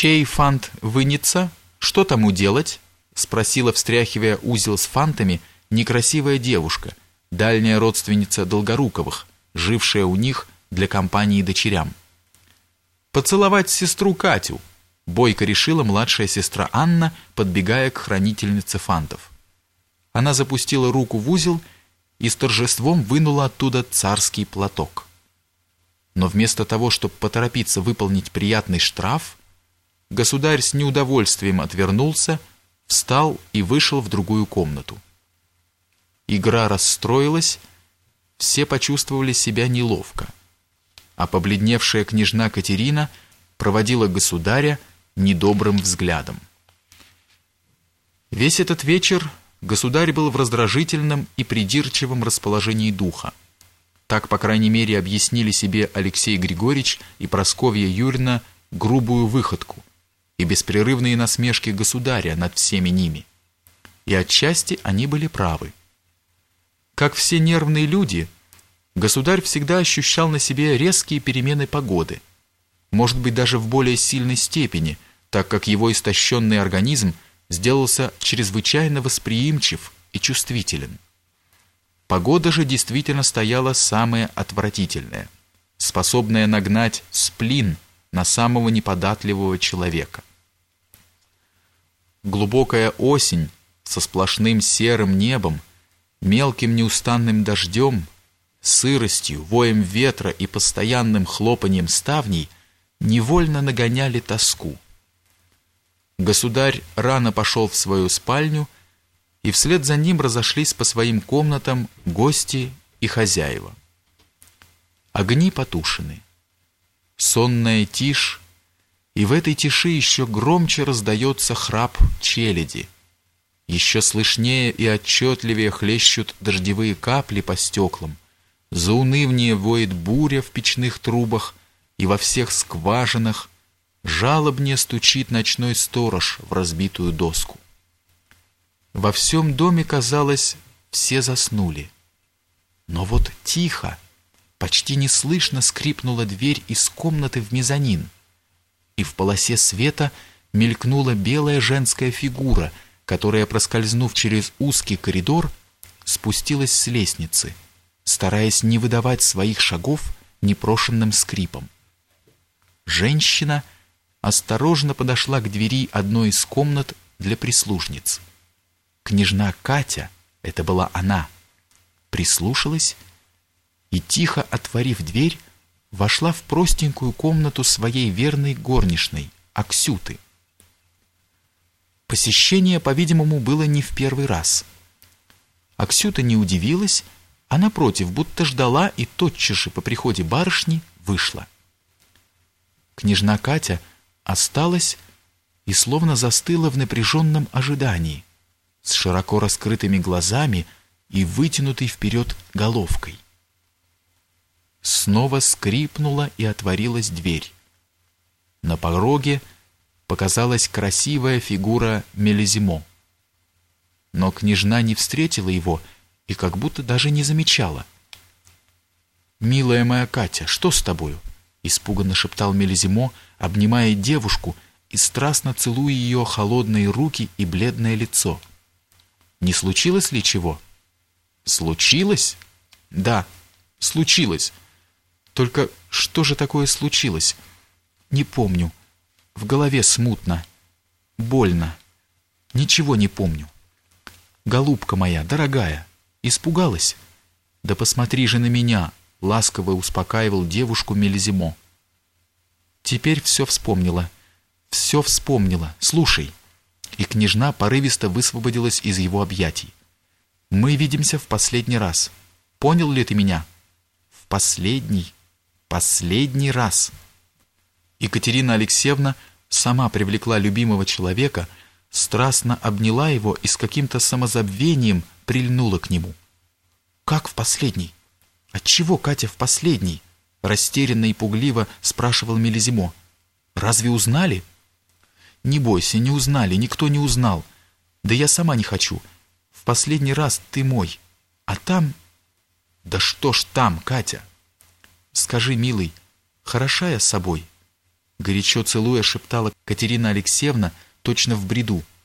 «Чей фант вынется? Что тому делать?» спросила, встряхивая узел с фантами, некрасивая девушка, дальняя родственница Долгоруковых, жившая у них для компании дочерям. «Поцеловать сестру Катю», — бойко решила младшая сестра Анна, подбегая к хранительнице фантов. Она запустила руку в узел и с торжеством вынула оттуда царский платок. Но вместо того, чтобы поторопиться выполнить приятный штраф, государь с неудовольствием отвернулся, встал и вышел в другую комнату. Игра расстроилась, все почувствовали себя неловко, а побледневшая княжна Катерина проводила государя недобрым взглядом. Весь этот вечер государь был в раздражительном и придирчивом расположении духа. Так, по крайней мере, объяснили себе Алексей Григорьевич и Просковья Юрьевна грубую выходку, и беспрерывные насмешки государя над всеми ними. И отчасти они были правы. Как все нервные люди, государь всегда ощущал на себе резкие перемены погоды, может быть даже в более сильной степени, так как его истощенный организм сделался чрезвычайно восприимчив и чувствителен. Погода же действительно стояла самая отвратительная, способная нагнать сплин на самого неподатливого человека. Глубокая осень со сплошным серым небом, мелким неустанным дождем, сыростью, воем ветра и постоянным хлопанием ставней невольно нагоняли тоску. Государь рано пошел в свою спальню, и вслед за ним разошлись по своим комнатам гости и хозяева. Огни потушены. Сонная тишь и в этой тиши еще громче раздается храп челяди. Еще слышнее и отчетливее хлещут дождевые капли по стеклам. Заунывнее воет буря в печных трубах и во всех скважинах. Жалобнее стучит ночной сторож в разбитую доску. Во всем доме, казалось, все заснули. Но вот тихо, почти неслышно скрипнула дверь из комнаты в мезонин и в полосе света мелькнула белая женская фигура, которая, проскользнув через узкий коридор, спустилась с лестницы, стараясь не выдавать своих шагов непрошенным скрипом. Женщина осторожно подошла к двери одной из комнат для прислужниц. Княжна Катя, это была она, прислушалась и, тихо отворив дверь, вошла в простенькую комнату своей верной горничной, Аксюты. Посещение, по-видимому, было не в первый раз. Аксюта не удивилась, а напротив, будто ждала и тотчас же по приходе барышни вышла. Княжна Катя осталась и словно застыла в напряженном ожидании, с широко раскрытыми глазами и вытянутой вперед головкой. Снова скрипнула и отворилась дверь. На пороге показалась красивая фигура Мелизимо. Но княжна не встретила его и как будто даже не замечала. «Милая моя Катя, что с тобою?» испуганно шептал Мелизимо, обнимая девушку и страстно целуя ее холодные руки и бледное лицо. «Не случилось ли чего?» «Случилось?» «Да, случилось. Только что же такое случилось? Не помню. В голове смутно. Больно. Ничего не помню. Голубка моя, дорогая, испугалась? Да посмотри же на меня, ласково успокаивал девушку Мелизимо. Теперь все вспомнила. Все вспомнила. Слушай. И княжна порывисто высвободилась из его объятий. Мы видимся в последний раз. Понял ли ты меня? В последний последний раз. Екатерина Алексеевна сама привлекла любимого человека, страстно обняла его и с каким-то самозабвением прильнула к нему. «Как в последний? Отчего Катя в последний?» Растерянно и пугливо спрашивал Мелизимо. «Разве узнали?» «Не бойся, не узнали, никто не узнал. Да я сама не хочу. В последний раз ты мой. А там...» «Да что ж там, Катя?» Скажи, милый, хороша я собой? горячо целуя, шептала Катерина Алексеевна точно в бреду –